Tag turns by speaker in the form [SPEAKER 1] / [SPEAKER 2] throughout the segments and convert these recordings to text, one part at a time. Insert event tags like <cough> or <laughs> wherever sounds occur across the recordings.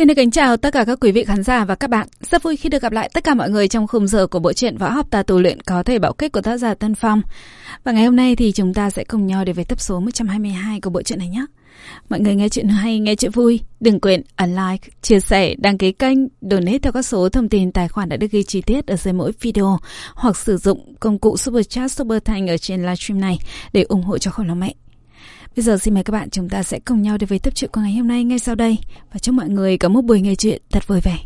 [SPEAKER 1] Xin được kính chào tất cả các quý vị khán giả và các bạn. Rất vui khi được gặp lại tất cả mọi người trong khung giờ của bộ truyện võ học tà tù luyện có thể bảo kích của tác giả Tân Phong. Và ngày hôm nay thì chúng ta sẽ cùng nhau đến với tập số 122 của bộ truyện này nhé. Mọi người nghe chuyện hay, nghe chuyện vui, đừng quên ấn like, chia sẻ, đăng ký kênh, donate theo các số thông tin tài khoản đã được ghi chi tiết ở dưới mỗi video hoặc sử dụng công cụ Super Chat Super Thanh ở trên livestream này để ủng hộ cho khẩu lòng mẹ. Bây giờ xin mời các bạn chúng ta sẽ cùng nhau đến với tập truyện của ngày hôm nay ngay sau đây và chúc mọi người có một buổi nghe chuyện thật vui vẻ.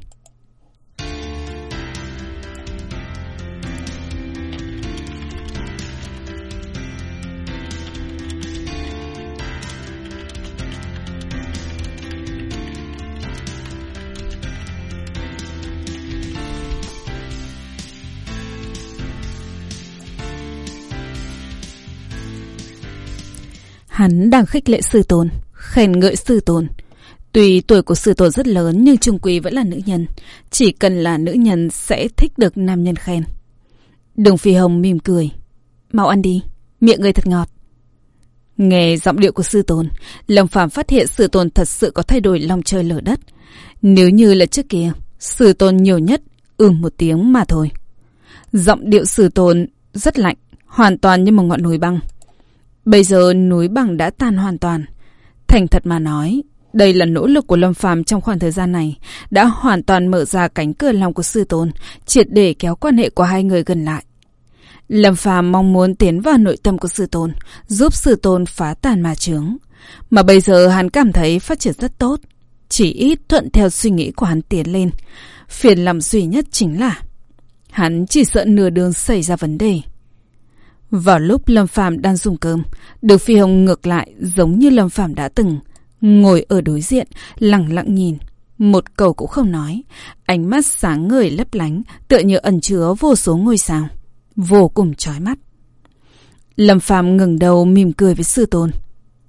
[SPEAKER 1] Hắn đang khích lệ sư tôn, khen ngợi sư tôn. Tuy tuổi của sư tôn rất lớn nhưng trung quy vẫn là nữ nhân. Chỉ cần là nữ nhân sẽ thích được nam nhân khen. Đường Phi Hồng mỉm cười. Mau ăn đi, miệng người thật ngọt. Nghe giọng điệu của sư tôn, Lâm Phàm phát hiện sư tôn thật sự có thay đổi lòng trời lở đất. Nếu như là trước kia, sư tôn nhiều nhất ừm một tiếng mà thôi. Giọng điệu sư tôn rất lạnh, hoàn toàn như một ngọn núi băng. Bây giờ núi bằng đã tan hoàn toàn. Thành thật mà nói, đây là nỗ lực của Lâm Phàm trong khoảng thời gian này, đã hoàn toàn mở ra cánh cửa lòng của sư tôn, triệt để kéo quan hệ của hai người gần lại. Lâm Phàm mong muốn tiến vào nội tâm của sư tôn, giúp sư tôn phá tàn ma chướng. Mà bây giờ hắn cảm thấy phát triển rất tốt, chỉ ít thuận theo suy nghĩ của hắn tiến lên. Phiền lòng duy nhất chính là hắn chỉ sợ nửa đường xảy ra vấn đề. Vào lúc Lâm Phàm đang dùng cơm, Đường Phi Hồng ngược lại giống như Lâm Phàm đã từng, ngồi ở đối diện, lặng lặng nhìn, một câu cũng không nói, ánh mắt sáng ngời lấp lánh, tựa như ẩn chứa vô số ngôi sao, vô cùng chói mắt. Lâm Phàm ngừng đầu mỉm cười với sư tôn.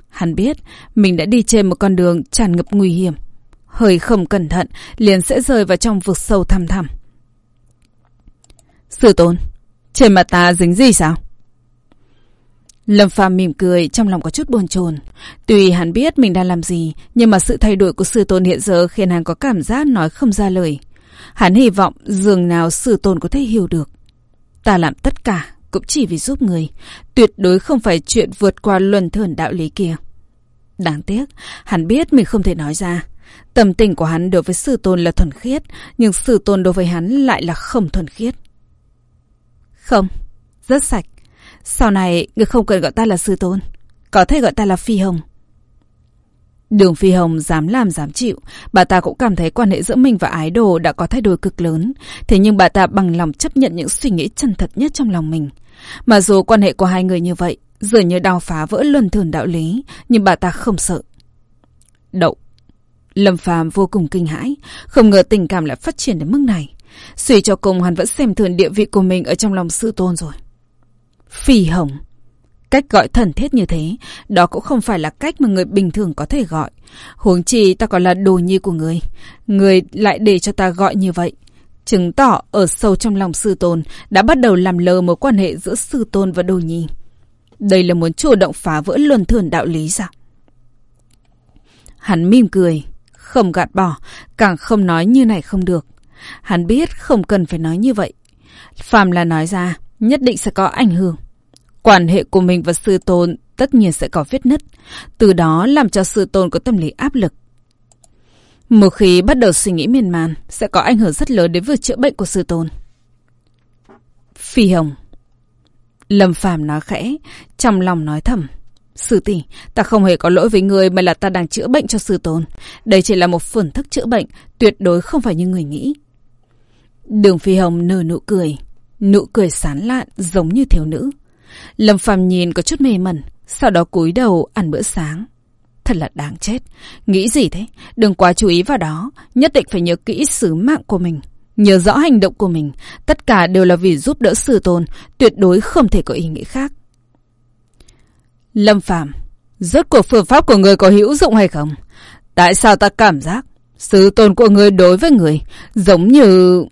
[SPEAKER 1] Hắn biết mình đã đi trên một con đường tràn ngập nguy hiểm, hơi không cẩn thận liền sẽ rơi vào trong vực sâu thăm thẳm. Sư tôn, trên mặt ta dính gì sao? Lâm Phàm mỉm cười, trong lòng có chút buồn chồn. Tuy hắn biết mình đang làm gì, nhưng mà sự thay đổi của sư tôn hiện giờ khiến hắn có cảm giác nói không ra lời. Hắn hy vọng dường nào sư tôn có thể hiểu được. Ta làm tất cả cũng chỉ vì giúp người, tuyệt đối không phải chuyện vượt qua luân thường đạo lý kia. Đáng tiếc, hắn biết mình không thể nói ra. Tầm tình của hắn đối với sư tôn là thuần khiết, nhưng sư tôn đối với hắn lại là không thuần khiết. Không, rất sạch. Sau này, người không cần gọi ta là sư tôn. Có thể gọi ta là Phi Hồng. Đường Phi Hồng dám làm dám chịu, bà ta cũng cảm thấy quan hệ giữa mình và ái đồ đã có thay đổi cực lớn. Thế nhưng bà ta bằng lòng chấp nhận những suy nghĩ chân thật nhất trong lòng mình. Mà dù quan hệ của hai người như vậy, dường như đào phá vỡ luân thường đạo lý, nhưng bà ta không sợ. Đậu. Lâm Phàm vô cùng kinh hãi, không ngờ tình cảm lại phát triển đến mức này. Suy cho cùng hắn vẫn xem thường địa vị của mình ở trong lòng sư tôn rồi phì hồng. Cách gọi thần thiết như thế, đó cũng không phải là cách mà người bình thường có thể gọi. Huống chi ta còn là đồ nhi của người. Người lại để cho ta gọi như vậy. Chứng tỏ ở sâu trong lòng sư tôn đã bắt đầu làm lờ mối quan hệ giữa sư tôn và đồ nhi. Đây là muốn chủ động phá vỡ luân thường đạo lý sao? Hắn mỉm cười, không gạt bỏ, càng không nói như này không được. Hắn biết không cần phải nói như vậy. Phàm là nói ra, nhất định sẽ có ảnh hưởng. Quan hệ của mình và sư tôn tất nhiên sẽ có vết nứt, từ đó làm cho sư tôn có tâm lý áp lực. Một khi bắt đầu suy nghĩ miên man, sẽ có ảnh hưởng rất lớn đến việc chữa bệnh của sư tôn. Phi Hồng Lâm Phàm nói khẽ, trong lòng nói thầm. Sư tỷ, ta không hề có lỗi với người mà là ta đang chữa bệnh cho sư tôn. Đây chỉ là một phương thức chữa bệnh, tuyệt đối không phải như người nghĩ. Đường Phi Hồng nở nụ cười, nụ cười sán lạn giống như thiếu nữ. Lâm Phàm nhìn có chút mê mẩn, sau đó cúi đầu ăn bữa sáng. Thật là đáng chết. Nghĩ gì thế? Đừng quá chú ý vào đó. Nhất định phải nhớ kỹ sứ mạng của mình. Nhớ rõ hành động của mình. Tất cả đều là vì giúp đỡ sư tôn. Tuyệt đối không thể có ý nghĩ khác. Lâm Phàm Rốt cuộc phương pháp của người có hữu dụng hay không? Tại sao ta cảm giác sư tôn của người đối với người giống như...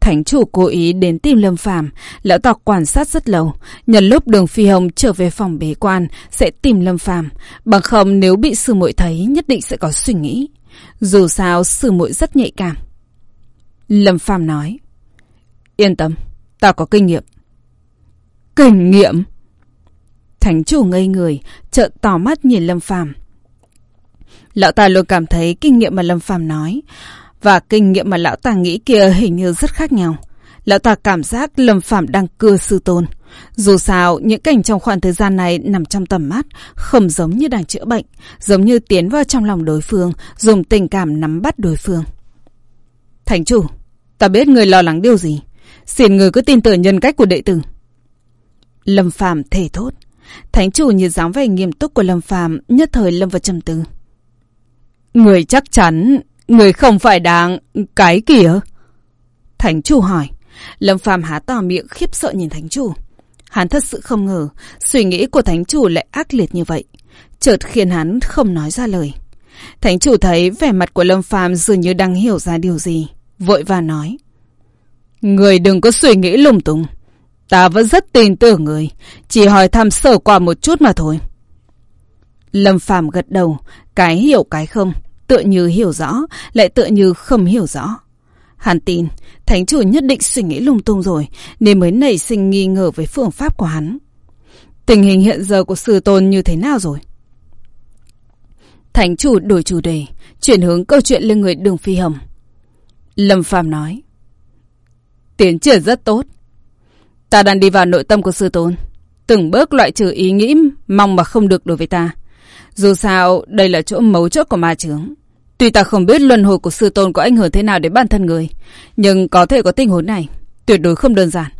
[SPEAKER 1] Thánh chủ cố ý đến tìm Lâm Phàm, lão tộc quan sát rất lâu, nhân lúc Đường Phi Hồng trở về phòng bế quan sẽ tìm Lâm Phàm, bằng không nếu bị sư muội thấy nhất định sẽ có suy nghĩ. Dù sao sư muội rất nhạy cảm. Lâm Phàm nói. Yên tâm, ta có kinh nghiệm. Kinh nghiệm? Thánh chủ ngây người, trợn tỏ mắt nhìn Lâm Phàm. Lão ta luôn cảm thấy kinh nghiệm mà Lâm Phàm nói và kinh nghiệm mà lão ta nghĩ kia hình như rất khác nhau. Lão ta cảm giác Lâm phạm đang cưa sư tôn. Dù sao, những cảnh trong khoảng thời gian này nằm trong tầm mắt, không giống như đang chữa bệnh, giống như tiến vào trong lòng đối phương, dùng tình cảm nắm bắt đối phương. Thành chủ, ta biết người lo lắng điều gì. Xin người cứ tin tưởng nhân cách của đệ tử. Lâm Phạm thể thốt. Thánh chủ như dáng vẻ nghiêm túc của Lâm Phạm nhất thời lâm vào trầm tư. Người chắc chắn, người không phải đáng cái kìa. Thánh chủ hỏi. Lâm Phàm há to miệng khiếp sợ nhìn thánh chủ. Hắn thật sự không ngờ, suy nghĩ của thánh chủ lại ác liệt như vậy. Chợt khiến hắn không nói ra lời. Thánh chủ thấy vẻ mặt của Lâm Phàm dường như đang hiểu ra điều gì. Vội và nói. Người đừng có suy nghĩ lung tung. Ta vẫn rất tin tưởng người. Chỉ hỏi thăm sở qua một chút mà thôi. Lâm Phàm gật đầu. Cái hiểu cái không. Tựa như hiểu rõ. Lại tựa như không hiểu rõ. Hắn tin, thánh chủ nhất định suy nghĩ lung tung rồi, nên mới nảy sinh nghi ngờ với phương pháp của hắn. Tình hình hiện giờ của sư tôn như thế nào rồi? Thánh chủ đổi chủ đề, chuyển hướng câu chuyện lên người đường phi hồng. Lâm Phàm nói. Tiến triển rất tốt. Ta đang đi vào nội tâm của sư tôn. Từng bước loại trừ ý nghĩ mong mà không được đối với ta. Dù sao, đây là chỗ mấu chốt của ma chướng. Tuy ta không biết luân hồi của sư tôn có ảnh hưởng thế nào đến bản thân người, nhưng có thể có tình huống này, tuyệt đối không đơn giản.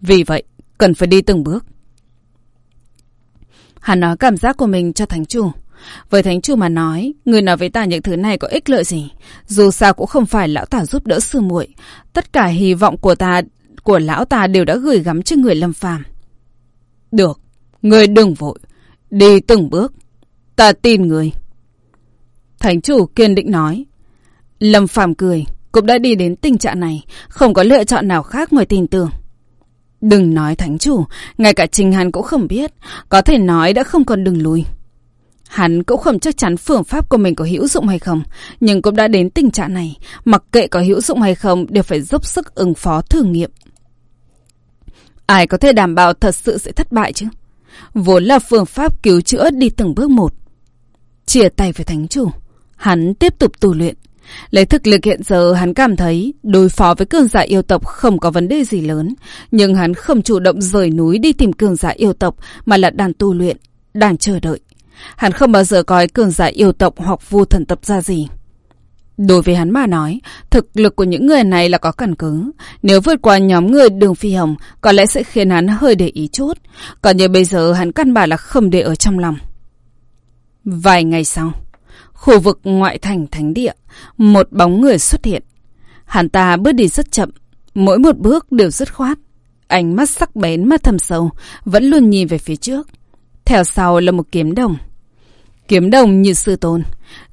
[SPEAKER 1] Vì vậy, cần phải đi từng bước. Hắn nói cảm giác của mình cho thánh chủ. Với thánh chủ mà nói, người nói với ta những thứ này có ích lợi gì. Dù sao cũng không phải lão ta giúp đỡ sư muội. Tất cả hy vọng của ta, của lão ta đều đã gửi gắm cho người lâm phàm. Được, người đừng vội. Đi từng bước. Ta tin người. Thánh chủ kiên định nói. Lâm Phàm cười, cũng đã đi đến tình trạng này, không có lựa chọn nào khác ngoài tin tưởng. Đừng nói thánh chủ, ngay cả Trình Hắn cũng không biết, có thể nói đã không còn đường lui. Hắn cũng không chắc chắn phương pháp của mình có hữu dụng hay không, nhưng cũng đã đến tình trạng này, mặc kệ có hữu dụng hay không đều phải dốc sức ứng phó thử nghiệm. Ai có thể đảm bảo thật sự sẽ thất bại chứ? Vốn là phương pháp cứu chữa đi từng bước một. Chia tay với thánh chủ, Hắn tiếp tục tu luyện. Lấy thực lực hiện giờ hắn cảm thấy đối phó với cường giả yêu tộc không có vấn đề gì lớn. Nhưng hắn không chủ động rời núi đi tìm cường giả yêu tộc mà là đang tu luyện, đang chờ đợi. Hắn không bao giờ coi cường giả yêu tộc hoặc vu thần tập ra gì. Đối với hắn mà nói, thực lực của những người này là có căn cứ. Nếu vượt qua nhóm người đường phi hồng, có lẽ sẽ khiến hắn hơi để ý chút. Còn như bây giờ hắn căn bản là không để ở trong lòng. Vài ngày sau, Khu vực ngoại thành thánh địa, một bóng người xuất hiện. Hắn ta bước đi rất chậm, mỗi một bước đều rất khoát. Ánh mắt sắc bén mà thầm sâu, vẫn luôn nhìn về phía trước. Theo sau là một kiếm đồng. Kiếm đồng như sư tôn.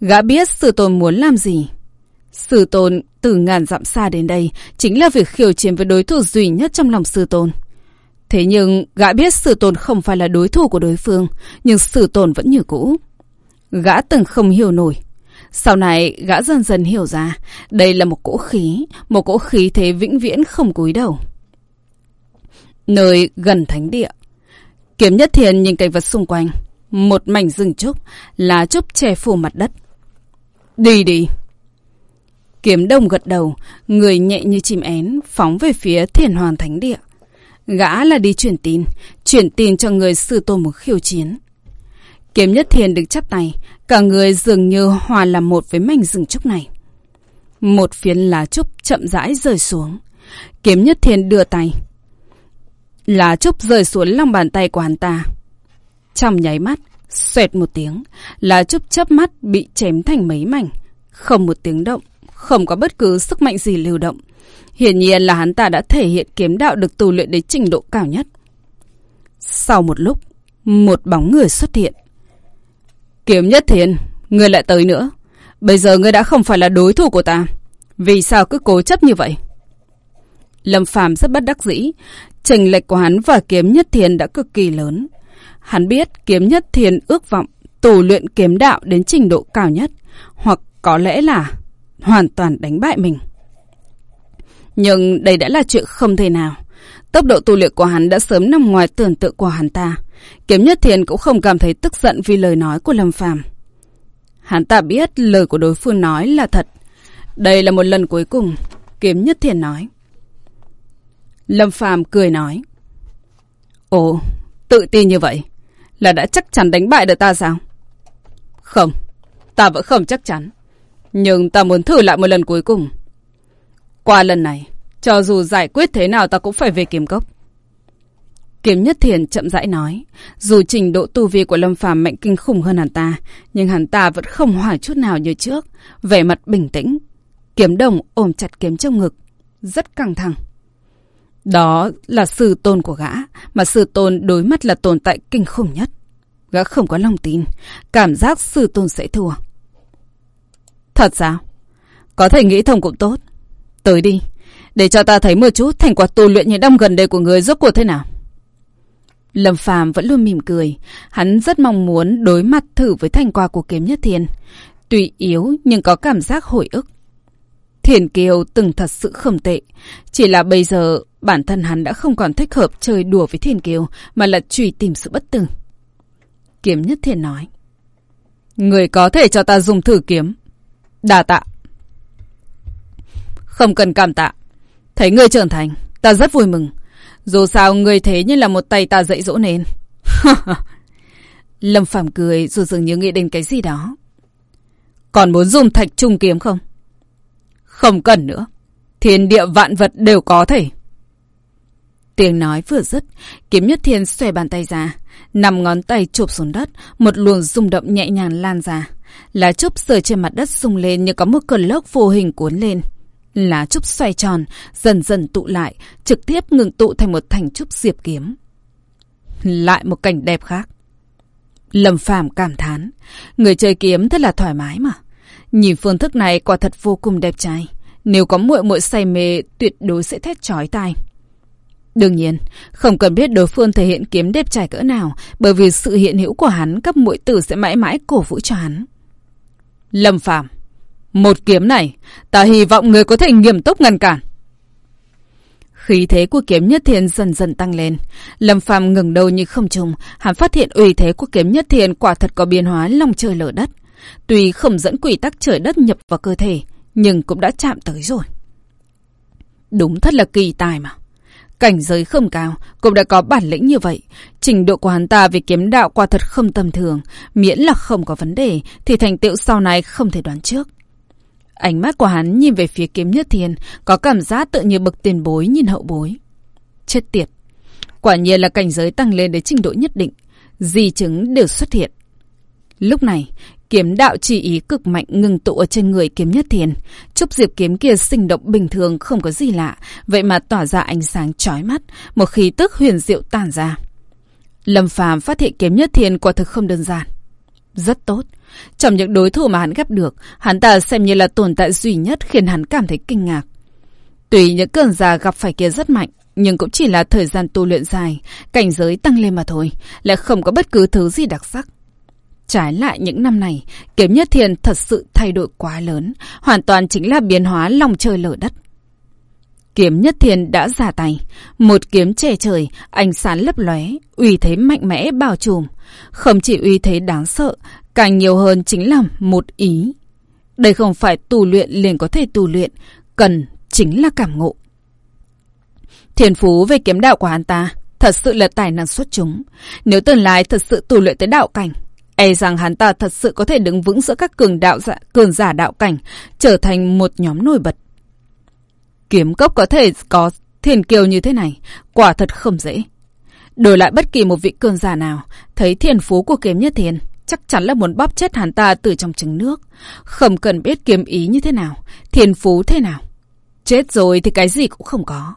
[SPEAKER 1] Gã biết sư tôn muốn làm gì. Sư tôn từ ngàn dặm xa đến đây chính là việc khiêu chiến với đối thủ duy nhất trong lòng sư tôn. Thế nhưng gã biết sư tôn không phải là đối thủ của đối phương, nhưng sư tôn vẫn như cũ. Gã từng không hiểu nổi. Sau này, gã dần dần hiểu ra, đây là một cỗ khí, một cỗ khí thế vĩnh viễn không cúi đầu. Nơi gần thánh địa. Kiếm nhất thiền nhìn cảnh vật xung quanh. Một mảnh rừng trúc, lá trúc che phủ mặt đất. Đi đi. Kiếm đông gật đầu, người nhẹ như chim én, phóng về phía thiền hoàng thánh địa. Gã là đi chuyển tin, chuyển tin cho người sư tôn một khiêu chiến. Kiếm Nhất Thiên được chắp tay, cả người dường như hòa làm một với mảnh rừng trúc này. Một phiến lá trúc chậm rãi rơi xuống. Kiếm Nhất Thiên đưa tay. Lá trúc rơi xuống lòng bàn tay của hắn ta. Trong nháy mắt, xoẹt một tiếng, lá trúc chớp mắt bị chém thành mấy mảnh. Không một tiếng động, không có bất cứ sức mạnh gì lưu động. Hiển nhiên là hắn ta đã thể hiện kiếm đạo được tu luyện đến trình độ cao nhất. Sau một lúc, một bóng người xuất hiện. Kiếm nhất thiền, ngươi lại tới nữa. Bây giờ ngươi đã không phải là đối thủ của ta. Vì sao cứ cố chấp như vậy? Lâm Phàm rất bất đắc dĩ. Trình lệch của hắn và kiếm nhất thiền đã cực kỳ lớn. Hắn biết kiếm nhất thiền ước vọng tù luyện kiếm đạo đến trình độ cao nhất, hoặc có lẽ là hoàn toàn đánh bại mình. Nhưng đây đã là chuyện không thể nào. Tốc độ tu luyện của hắn đã sớm nằm ngoài tưởng tượng của hắn ta. Kiếm Nhất Thiền cũng không cảm thấy tức giận vì lời nói của Lâm Phàm. Hắn ta biết lời của đối phương nói là thật. Đây là một lần cuối cùng, Kiếm Nhất Thiền nói. Lâm Phàm cười nói. Ồ, tự tin như vậy, là đã chắc chắn đánh bại được ta sao? Không, ta vẫn không chắc chắn. Nhưng ta muốn thử lại một lần cuối cùng. Qua lần này, cho dù giải quyết thế nào ta cũng phải về kiếm cốc. Kiếm Nhất Thiền chậm rãi nói, dù trình độ tu vi của Lâm Phàm mạnh kinh khủng hơn hắn ta, nhưng hắn ta vẫn không hoài chút nào như trước, vẻ mặt bình tĩnh. Kiếm đồng ôm chặt kiếm trong ngực, rất căng thẳng. Đó là sư tôn của gã, mà sư tôn đối mắt là tồn tại kinh khủng nhất. Gã không có lòng tin, cảm giác sư tôn sẽ thua. Thật sao? Có thể nghĩ thông cũng tốt. Tới đi, để cho ta thấy một chút thành quả tu luyện những năm gần đây của người rốt cuộc thế nào. Lâm Phàm vẫn luôn mỉm cười, hắn rất mong muốn đối mặt thử với thành quả của kiếm nhất thiên. Tuy yếu nhưng có cảm giác hồi ức. Thiền Kiều từng thật sự không tệ, chỉ là bây giờ bản thân hắn đã không còn thích hợp chơi đùa với Thiền Kiều mà là truy tìm sự bất tử. Kiếm nhất thiên nói. Người có thể cho ta dùng thử kiếm. Đà tạ. Không cần cảm tạ. Thấy ngươi trưởng thành, ta rất vui mừng. Dù sao người thế như là một tay ta dạy dỗ nên. <laughs> Lâm Phàm cười rồi dường như nghĩ đến cái gì đó. Còn muốn dùng thạch trung kiếm không? Không cần nữa. Thiên địa vạn vật đều có thể. Tiếng nói vừa dứt, kiếm nhất thiên xòe bàn tay ra. Nằm ngón tay chụp xuống đất, một luồng rung động nhẹ nhàng lan ra. Lá trúc sờ trên mặt đất rung lên như có một cơn lốc vô hình cuốn lên. Lá trúc xoay tròn, dần dần tụ lại, trực tiếp ngừng tụ thành một thành trúc diệp kiếm. Lại một cảnh đẹp khác. Lâm Phàm cảm thán, người chơi kiếm thật là thoải mái mà. Nhìn phương thức này quả thật vô cùng đẹp trai. Nếu có muội muội say mê, tuyệt đối sẽ thét chói tai. Đương nhiên, không cần biết đối phương thể hiện kiếm đẹp trai cỡ nào, bởi vì sự hiện hữu của hắn, các muội tử sẽ mãi mãi cổ vũ cho hắn. Lâm Phàm một kiếm này, ta hy vọng người có thể nghiêm túc ngăn cản. Khí thế của kiếm nhất thiên dần dần tăng lên. Lâm Phàm ngừng đầu như không trùng, hắn phát hiện uy thế của kiếm nhất thiên quả thật có biến hóa lòng trời lở đất. Tuy không dẫn quỷ tắc trời đất nhập vào cơ thể, nhưng cũng đã chạm tới rồi. Đúng thật là kỳ tài mà. Cảnh giới không cao, cũng đã có bản lĩnh như vậy. Trình độ của hắn ta về kiếm đạo quả thật không tầm thường. Miễn là không có vấn đề, thì thành tựu sau này không thể đoán trước. Ánh mắt của hắn nhìn về phía kiếm nhất thiên, có cảm giác tự như bậc tiền bối nhìn hậu bối. Chết tiệt. Quả nhiên là cảnh giới tăng lên đến trình độ nhất định. Di chứng đều xuất hiện. Lúc này, kiếm đạo chỉ ý cực mạnh ngừng tụ ở trên người kiếm nhất thiên. Trúc diệp kiếm kia sinh động bình thường không có gì lạ, vậy mà tỏa ra ánh sáng chói mắt, một khí tức huyền diệu tàn ra. Lâm phàm phát hiện kiếm nhất thiên quả thực không đơn giản. Rất tốt. Trong những đối thủ mà hắn gặp được, hắn ta xem như là tồn tại duy nhất khiến hắn cảm thấy kinh ngạc. Tuy những cơn già gặp phải kia rất mạnh, nhưng cũng chỉ là thời gian tu luyện dài, cảnh giới tăng lên mà thôi, lại không có bất cứ thứ gì đặc sắc. Trái lại những năm này, kiếm nhất thiền thật sự thay đổi quá lớn, hoàn toàn chính là biến hóa lòng trời lở đất. Kiếm nhất thiền đã ra tay, một kiếm che trời, ánh sáng lấp lóe, uy thế mạnh mẽ bao trùm. Không chỉ uy thế đáng sợ, càng nhiều hơn chính là một ý. Đây không phải tu luyện liền có thể tu luyện, cần chính là cảm ngộ. Thiên phú về kiếm đạo của hắn ta thật sự là tài năng xuất chúng. Nếu tương lai thật sự tu luyện tới đạo cảnh, e rằng hắn ta thật sự có thể đứng vững giữa các cường đạo giả, cường giả đạo cảnh, trở thành một nhóm nổi bật. Kiếm cốc có thể có thiên kiều như thế này, quả thật không dễ. Đổi lại bất kỳ một vị cường giả nào, thấy thiên phú của kiếm nhất thiên, chắc chắn là muốn bóp chết hắn ta từ trong trứng nước. Không cần biết kiếm ý như thế nào, thiền phú thế nào. Chết rồi thì cái gì cũng không có.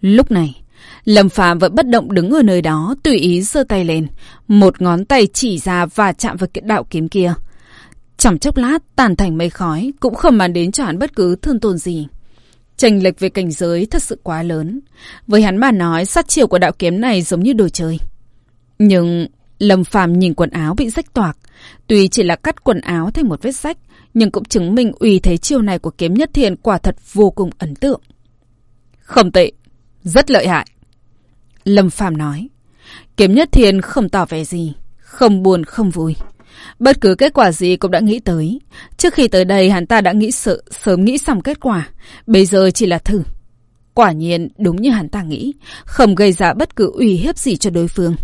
[SPEAKER 1] Lúc này, Lâm Phàm vẫn bất động đứng ở nơi đó, tùy ý giơ tay lên, một ngón tay chỉ ra và chạm vào kiện đạo kiếm kia. Trong chốc lát, tàn thành mây khói, cũng không màn đến cho hắn bất cứ thương tổn gì. Tranh lệch về cảnh giới thật sự quá lớn. Với hắn mà nói, sát chiều của đạo kiếm này giống như đồ chơi. Nhưng Lâm Phàm nhìn quần áo bị rách toạc. Tuy chỉ là cắt quần áo thành một vết rách, nhưng cũng chứng minh uy thế chiêu này của kiếm nhất thiền quả thật vô cùng ấn tượng. Không tệ, rất lợi hại. Lâm Phàm nói. Kiếm nhất thiền không tỏ vẻ gì, không buồn không vui. Bất cứ kết quả gì cũng đã nghĩ tới. Trước khi tới đây hắn ta đã nghĩ sợ sớm nghĩ xong kết quả. Bây giờ chỉ là thử. Quả nhiên đúng như hắn ta nghĩ, không gây ra bất cứ uy hiếp gì cho đối phương.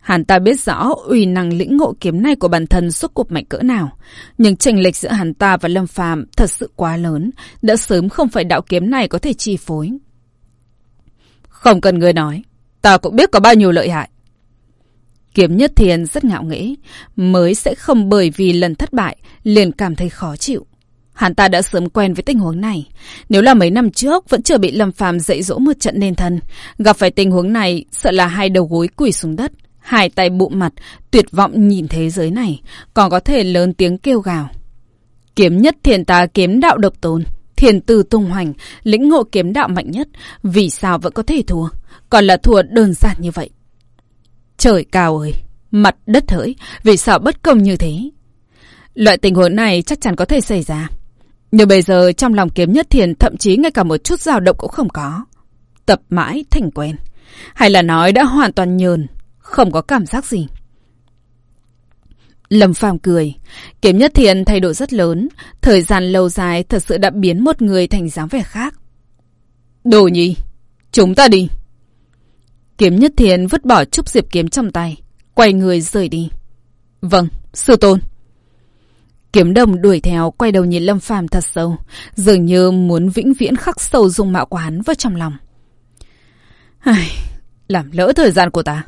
[SPEAKER 1] Hắn ta biết rõ uy năng lĩnh ngộ kiếm này của bản thân suốt cuộc mạnh cỡ nào. Nhưng chênh lệch giữa hắn ta và Lâm Phàm thật sự quá lớn, đã sớm không phải đạo kiếm này có thể chi phối. Không cần người nói, ta cũng biết có bao nhiêu lợi hại. Kiếm Nhất Thiền rất ngạo nghễ, mới sẽ không bởi vì lần thất bại liền cảm thấy khó chịu. Hắn ta đã sớm quen với tình huống này. Nếu là mấy năm trước vẫn chưa bị Lâm Phàm dạy dỗ một trận nên thân, gặp phải tình huống này sợ là hai đầu gối quỳ xuống đất, hai tay bụng mặt, tuyệt vọng nhìn thế giới này, còn có thể lớn tiếng kêu gào. Kiếm nhất thiền ta kiếm đạo độc tôn, thiền tư tung hoành, lĩnh ngộ kiếm đạo mạnh nhất, vì sao vẫn có thể thua, còn là thua đơn giản như vậy. Trời cao ơi, mặt đất hỡi, vì sao bất công như thế? Loại tình huống này chắc chắn có thể xảy ra. Nhưng bây giờ trong lòng kiếm nhất thiền thậm chí ngay cả một chút dao động cũng không có. Tập mãi thành quen. Hay là nói đã hoàn toàn nhờn, không có cảm giác gì. Lâm Phàm cười. Kiếm nhất thiền thay đổi rất lớn. Thời gian lâu dài thật sự đã biến một người thành dáng vẻ khác. Đồ nhi, chúng ta đi. Kiếm nhất thiền vứt bỏ chút diệp kiếm trong tay. Quay người rời đi. Vâng, sư tôn. Kiếm đồng đuổi theo, quay đầu nhìn Lâm Phàm thật sâu, dường như muốn vĩnh viễn khắc sâu dung mạo của hắn vào trong lòng. Ai, làm lỡ thời gian của ta.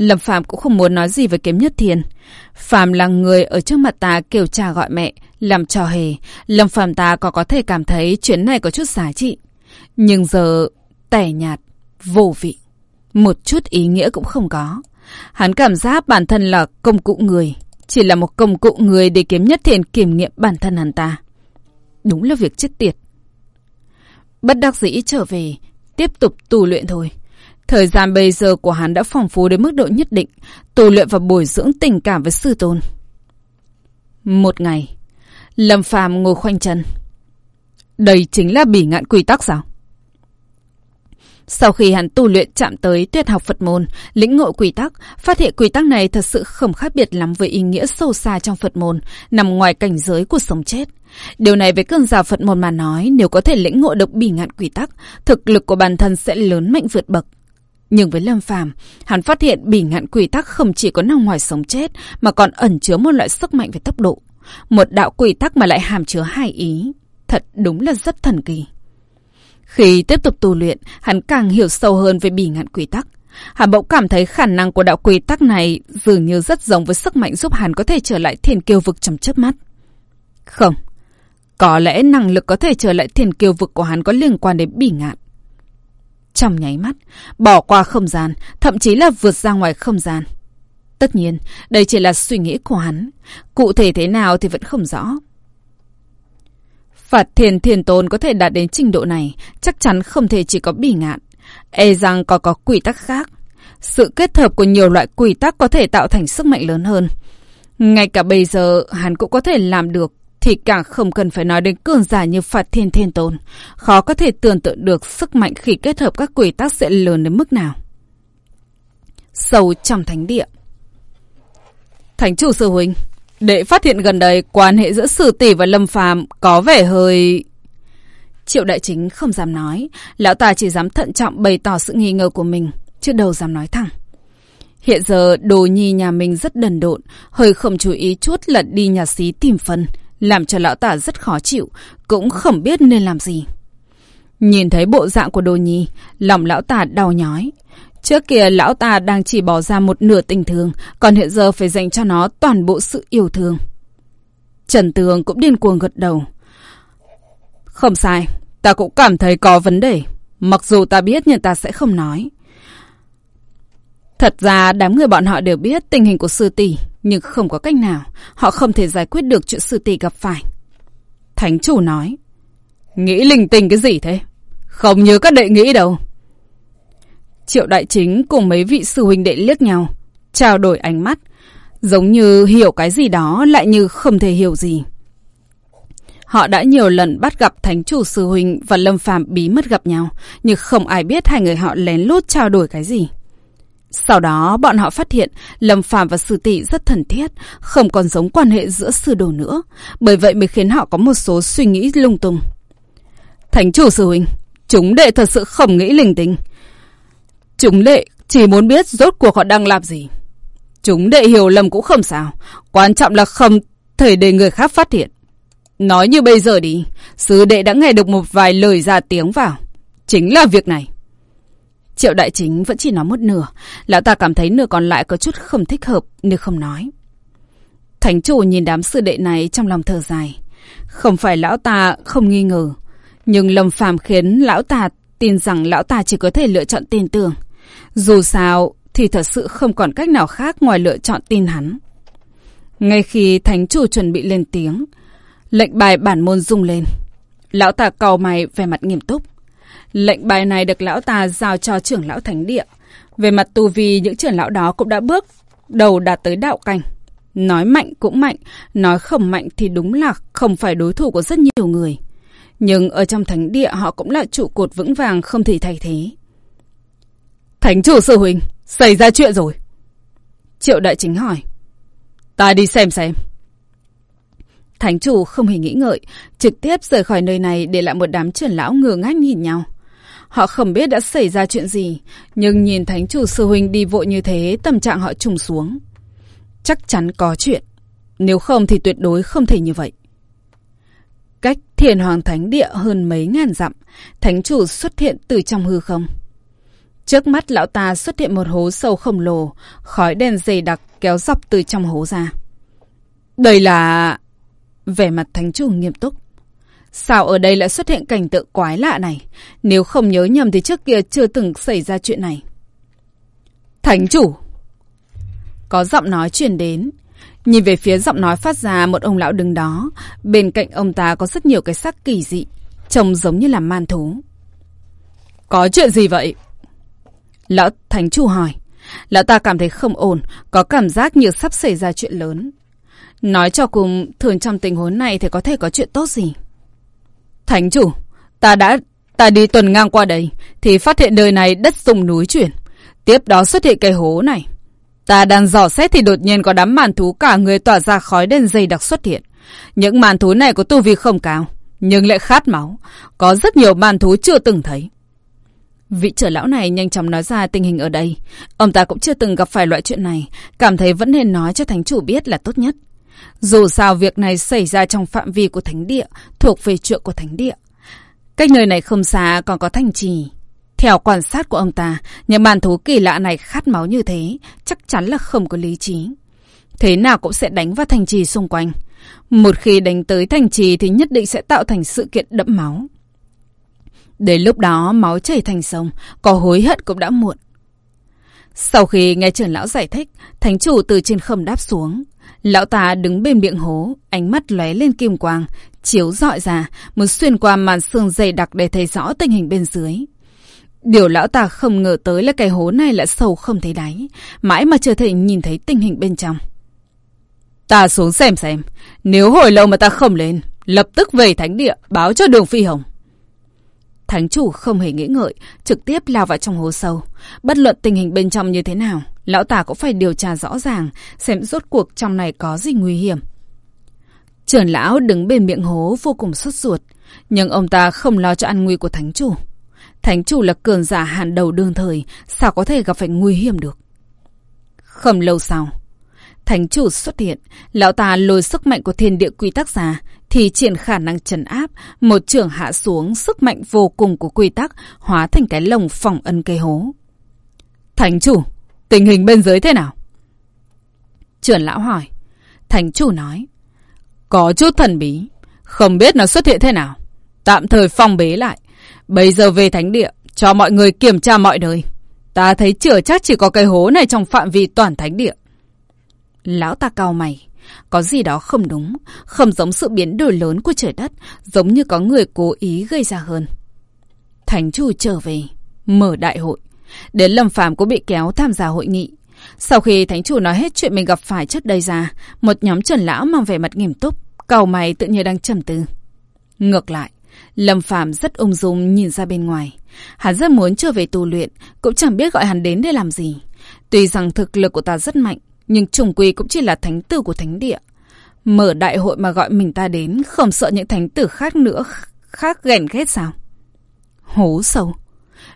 [SPEAKER 1] Lâm Phạm cũng không muốn nói gì với kiếm nhất thiên. Phạm là người ở trước mặt ta kêu cha gọi mẹ, làm trò hề. Lâm Phạm ta có có thể cảm thấy chuyến này có chút giá trị. Nhưng giờ, tẻ nhạt, vô vị. Một chút ý nghĩa cũng không có. Hắn cảm giác bản thân là công cụ người. Chỉ là một công cụ người để kiếm nhất Thiên kiểm nghiệm bản thân hắn ta. Đúng là việc chết tiệt. Bất đắc dĩ trở về, tiếp tục tu luyện thôi. Thời gian bây giờ của hắn đã phong phú đến mức độ nhất định, tu luyện và bồi dưỡng tình cảm với sư tôn. Một ngày, Lâm Phàm ngồi khoanh chân. Đây chính là bỉ ngạn quy tắc sao? Sau khi hắn tu luyện chạm tới tuyệt học Phật môn, lĩnh ngộ quy tắc, phát hiện quy tắc này thật sự không khác biệt lắm với ý nghĩa sâu xa trong Phật môn, nằm ngoài cảnh giới của sống chết. Điều này với cơn giả Phật môn mà nói, nếu có thể lĩnh ngộ được bỉ ngạn quy tắc, thực lực của bản thân sẽ lớn mạnh vượt bậc. Nhưng với Lâm Phàm, hắn phát hiện bỉ ngạn quỷ tắc không chỉ có nằm ngoài sống chết, mà còn ẩn chứa một loại sức mạnh về tốc độ. Một đạo quỷ tắc mà lại hàm chứa hai ý. Thật đúng là rất thần kỳ. Khi tiếp tục tu luyện, hắn càng hiểu sâu hơn về bỉ ngạn quỷ tắc. Hắn bỗng cảm thấy khả năng của đạo quy tắc này dường như rất giống với sức mạnh giúp hắn có thể trở lại thiền kiêu vực trong chớp mắt. Không, có lẽ năng lực có thể trở lại thiền kiêu vực của hắn có liên quan đến bỉ ngạn. Trong nháy mắt, bỏ qua không gian, thậm chí là vượt ra ngoài không gian. Tất nhiên, đây chỉ là suy nghĩ của hắn. Cụ thể thế nào thì vẫn không rõ. Phạt thiền thiền tôn có thể đạt đến trình độ này, chắc chắn không thể chỉ có bỉ ngạn. E rằng còn có quy tắc khác. Sự kết hợp của nhiều loại quy tắc có thể tạo thành sức mạnh lớn hơn. Ngay cả bây giờ, hắn cũng có thể làm được, thì càng không cần phải nói đến cường giả như Phạt Thiên Thiên Tôn. Khó có thể tưởng tượng được sức mạnh khi kết hợp các quy tắc sẽ lớn đến mức nào. Sâu trong thánh địa Thánh chủ sư huynh, để phát hiện gần đây quan hệ giữa Sử Tỷ và Lâm Phàm có vẻ hơi... Triệu đại chính không dám nói, lão ta chỉ dám thận trọng bày tỏ sự nghi ngờ của mình, chứ đâu dám nói thẳng. Hiện giờ đồ nhi nhà mình rất đần độn, hơi không chú ý chút lật đi nhà xí tìm phân, làm cho lão tả rất khó chịu, cũng không biết nên làm gì. Nhìn thấy bộ dạng của đồ nhi, lòng lão tả đau nhói. Trước kia lão ta đang chỉ bỏ ra một nửa tình thương, còn hiện giờ phải dành cho nó toàn bộ sự yêu thương. Trần Tường cũng điên cuồng gật đầu. Không sai, ta cũng cảm thấy có vấn đề. Mặc dù ta biết nhưng ta sẽ không nói. Thật ra đám người bọn họ đều biết tình hình của sư tỷ, nhưng không có cách nào. Họ không thể giải quyết được chuyện sư tỷ gặp phải. Thánh chủ nói. Nghĩ linh tinh cái gì thế? Không như các đệ nghĩ đâu. Triệu đại chính cùng mấy vị sư huynh đệ liếc nhau. trao đổi ánh mắt, giống như hiểu cái gì đó lại như không thể hiểu gì. Họ đã nhiều lần bắt gặp Thánh chủ Sư Huynh và Lâm Phàm bí mật gặp nhau, nhưng không ai biết hai người họ lén lút trao đổi cái gì. Sau đó bọn họ phát hiện Lâm Phàm và sư tỷ rất thân thiết, không còn giống quan hệ giữa sư đồ nữa, bởi vậy mới khiến họ có một số suy nghĩ lung tung. Thánh chủ sư huynh, chúng đệ thật sự không nghĩ linh tinh. Chúng đệ chỉ muốn biết rốt cuộc họ đang làm gì. Chúng đệ hiểu lầm cũng không sao, quan trọng là không thể để người khác phát hiện. Nói như bây giờ đi, sư đệ đã nghe được một vài lời ra tiếng vào. Chính là việc này. Triệu đại chính vẫn chỉ nói một nửa. Lão ta cảm thấy nửa còn lại có chút không thích hợp nếu không nói. Thánh chủ nhìn đám sư đệ này trong lòng thở dài. Không phải lão ta không nghi ngờ. Nhưng Lâm Phàm khiến lão ta tin rằng lão ta chỉ có thể lựa chọn tin tưởng. Dù sao thì thật sự không còn cách nào khác ngoài lựa chọn tin hắn. Ngay khi thánh chủ chuẩn bị lên tiếng, lệnh bài bản môn rung lên. Lão ta cầu mày về mặt nghiêm túc. Lệnh bài này được lão ta giao cho trưởng lão thánh địa. Về mặt tu vi, những trưởng lão đó cũng đã bước đầu đạt tới đạo cảnh. Nói mạnh cũng mạnh, nói không mạnh thì đúng là không phải đối thủ của rất nhiều người. Nhưng ở trong thánh địa họ cũng là trụ cột vững vàng không thể thay thế. Thánh chủ sư huynh, xảy ra chuyện rồi. Triệu đại chính hỏi. Ta đi xem xem. Thánh chủ không hề nghĩ ngợi, trực tiếp rời khỏi nơi này để lại một đám trưởng lão ngừa ngác nhìn nhau. Họ không biết đã xảy ra chuyện gì, nhưng nhìn thánh chủ sư huynh đi vội như thế, tâm trạng họ trùng xuống. Chắc chắn có chuyện, nếu không thì tuyệt đối không thể như vậy. Cách thiền hoàng thánh địa hơn mấy ngàn dặm, thánh chủ xuất hiện từ trong hư không. Trước mắt lão ta xuất hiện một hố sâu khổng lồ, khói đen dày đặc kéo dọc từ trong hố ra. Đây là... Vẻ mặt thánh chủ nghiêm túc. Sao ở đây lại xuất hiện cảnh tượng quái lạ này? Nếu không nhớ nhầm thì trước kia chưa từng xảy ra chuyện này. Thánh chủ! Có giọng nói truyền đến. Nhìn về phía giọng nói phát ra một ông lão đứng đó. Bên cạnh ông ta có rất nhiều cái sắc kỳ dị. Trông giống như là man thú. Có chuyện gì vậy? Lão thánh chủ hỏi. Lão ta cảm thấy không ổn, có cảm giác như sắp xảy ra chuyện lớn. Nói cho cùng, thường trong tình huống này thì có thể có chuyện tốt gì? Thánh chủ, ta đã... Ta đi tuần ngang qua đây, thì phát hiện nơi này đất rung núi chuyển. Tiếp đó xuất hiện cây hố này. Ta đang dò xét thì đột nhiên có đám màn thú cả người tỏa ra khói đen dày đặc xuất hiện. Những màn thú này có tu vi không cao, nhưng lại khát máu. Có rất nhiều màn thú chưa từng thấy. Vị trưởng lão này nhanh chóng nói ra tình hình ở đây. Ông ta cũng chưa từng gặp phải loại chuyện này, cảm thấy vẫn nên nói cho thánh chủ biết là tốt nhất. Dù sao việc này xảy ra trong phạm vi của thánh địa, thuộc về chuyện của thánh địa. Cách nơi này không xa còn có thành trì. Theo quan sát của ông ta, những bàn thú kỳ lạ này khát máu như thế, chắc chắn là không có lý trí. Thế nào cũng sẽ đánh vào thành trì xung quanh. Một khi đánh tới thành trì thì nhất định sẽ tạo thành sự kiện đẫm máu. Đến lúc đó máu chảy thành sông, có hối hận cũng đã muộn. Sau khi nghe trưởng lão giải thích, thánh chủ từ trên không đáp xuống. Lão ta đứng bên miệng hố, ánh mắt lóe lên kim quang, chiếu dọi ra, muốn xuyên qua màn xương dày đặc để thấy rõ tình hình bên dưới. Điều lão ta không ngờ tới là cái hố này lại sâu không thấy đáy, mãi mà chưa thể nhìn thấy tình hình bên trong. Ta xuống xem xem, nếu hồi lâu mà ta không lên, lập tức về thánh địa, báo cho đường phi hồng. Thánh chủ không hề nghĩ ngợi, trực tiếp lao vào trong hố sâu. Bất luận tình hình bên trong như thế nào, lão tả cũng phải điều tra rõ ràng, xem rốt cuộc trong này có gì nguy hiểm. Trưởng lão đứng bên miệng hố vô cùng sốt ruột, nhưng ông ta không lo cho an nguy của thánh chủ. Thánh chủ là cường giả hàn đầu đương thời, sao có thể gặp phải nguy hiểm được. Không lâu sau, thánh chủ xuất hiện, lão ta lôi sức mạnh của thiên địa quy tắc ra, thì triển khả năng trấn áp, một trưởng hạ xuống sức mạnh vô cùng của quy tắc, hóa thành cái lồng phòng ân cây hố. Thánh chủ, tình hình bên dưới thế nào? Trưởng lão hỏi. Thánh chủ nói. Có chút thần bí, không biết nó xuất hiện thế nào. Tạm thời phong bế lại. Bây giờ về thánh địa, cho mọi người kiểm tra mọi nơi. Ta thấy chửa chắc chỉ có cái hố này trong phạm vi toàn thánh địa. Lão ta cao mày. Có gì đó không đúng, không giống sự biến đổi lớn của trời đất, giống như có người cố ý gây ra hơn. Thánh chủ trở về, mở đại hội. Đến Lâm Phàm cũng bị kéo tham gia hội nghị. Sau khi thánh chủ nói hết chuyện mình gặp phải trước đây ra, một nhóm trần lão mang vẻ mặt nghiêm túc, cầu mày tự nhiên đang trầm tư. Ngược lại, Lâm Phàm rất ung dung nhìn ra bên ngoài. Hắn rất muốn trở về tu luyện, cũng chẳng biết gọi hắn đến để làm gì. Tuy rằng thực lực của ta rất mạnh, nhưng trùng quy cũng chỉ là thánh tử của thánh địa. Mở đại hội mà gọi mình ta đến, không sợ những thánh tử khác nữa, khác ghen ghét sao? Hố sâu.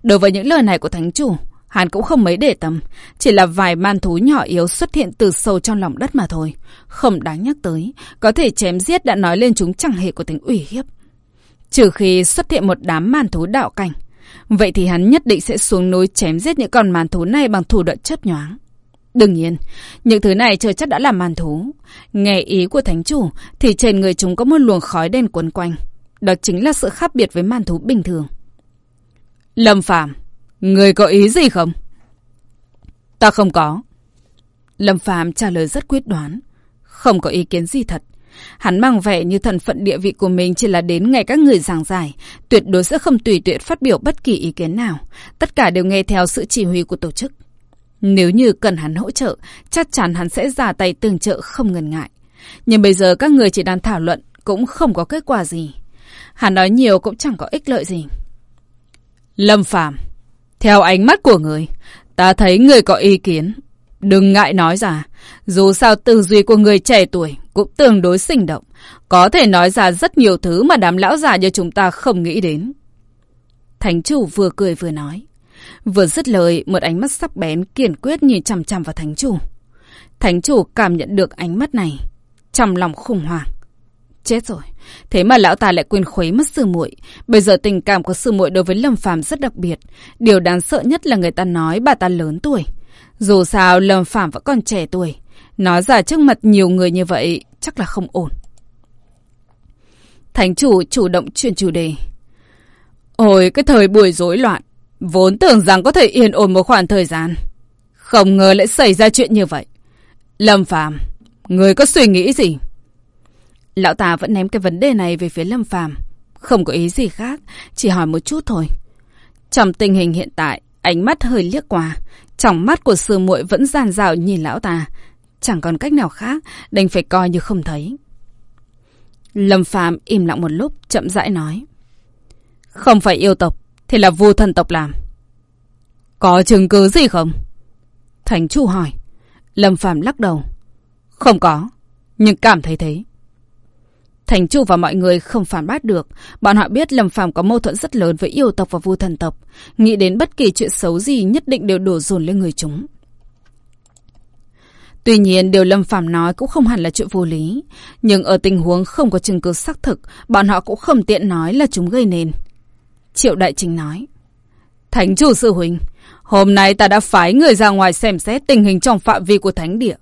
[SPEAKER 1] Đối với những lời này của thánh chủ, hắn cũng không mấy để tâm. Chỉ là vài man thú nhỏ yếu xuất hiện từ sâu trong lòng đất mà thôi. Không đáng nhắc tới, có thể chém giết đã nói lên chúng chẳng hề có tính ủy hiếp. Trừ khi xuất hiện một đám man thú đạo cảnh. Vậy thì hắn nhất định sẽ xuống núi chém giết những con man thú này bằng thủ đoạn chớp nhoáng. Đương nhiên, những thứ này chưa chắc đã là man thú. Nghe ý của thánh chủ thì trên người chúng có một luồng khói đen quấn quanh. Đó chính là sự khác biệt với man thú bình thường. Lâm Phàm, người có ý gì không? Ta không có. Lâm Phàm trả lời rất quyết đoán. Không có ý kiến gì thật. Hắn mang vẻ như thần phận địa vị của mình chỉ là đến ngày các người giảng giải, tuyệt đối sẽ không tùy tiện phát biểu bất kỳ ý kiến nào. Tất cả đều nghe theo sự chỉ huy của tổ chức. Nếu như cần hắn hỗ trợ, chắc chắn hắn sẽ ra tay tương trợ không ngần ngại. Nhưng bây giờ các người chỉ đang thảo luận, cũng không có kết quả gì. Hắn nói nhiều cũng chẳng có ích lợi gì. Lâm Phàm, theo ánh mắt của người, ta thấy người có ý kiến. Đừng ngại nói ra, dù sao tư duy của người trẻ tuổi cũng tương đối sinh động, có thể nói ra rất nhiều thứ mà đám lão già như chúng ta không nghĩ đến. Thánh chủ vừa cười vừa nói. Vừa dứt lời, một ánh mắt sắc bén kiên quyết nhìn chằm chằm vào thánh chủ. Thánh chủ cảm nhận được ánh mắt này, trong lòng khủng hoảng. Chết rồi, thế mà lão ta lại quên khuấy mất sư muội. Bây giờ tình cảm của sư muội đối với Lâm Phàm rất đặc biệt. Điều đáng sợ nhất là người ta nói bà ta lớn tuổi. Dù sao Lâm Phàm vẫn còn trẻ tuổi. Nói ra trước mặt nhiều người như vậy chắc là không ổn. Thánh chủ chủ động chuyển chủ đề. Ôi cái thời buổi rối loạn. Vốn tưởng rằng có thể yên ổn một khoảng thời gian. Không ngờ lại xảy ra chuyện như vậy. Lâm Phàm, người có suy nghĩ gì? Lão ta vẫn ném cái vấn đề này về phía Lâm Phàm, không có ý gì khác, chỉ hỏi một chút thôi. Trong tình hình hiện tại, ánh mắt hơi liếc qua, trong mắt của sư muội vẫn giàn rào nhìn lão ta, chẳng còn cách nào khác, đành phải coi như không thấy. Lâm Phàm im lặng một lúc, chậm rãi nói: "Không phải yêu tộc, thì là vua thần tộc làm." "Có chứng cứ gì không?" Thành chủ hỏi. Lâm Phàm lắc đầu: "Không có, nhưng cảm thấy thế." Thành Chu và mọi người không phản bác được. Bọn họ biết Lâm Phàm có mâu thuẫn rất lớn với yêu tộc và vu thần tộc. Nghĩ đến bất kỳ chuyện xấu gì nhất định đều đổ dồn lên người chúng. Tuy nhiên, điều Lâm Phàm nói cũng không hẳn là chuyện vô lý. Nhưng ở tình huống không có chứng cứ xác thực, bọn họ cũng không tiện nói là chúng gây nên. Triệu Đại Chính nói. Thánh chủ sư huynh, hôm nay ta đã phái người ra ngoài xem xét tình hình trong phạm vi của thánh địa.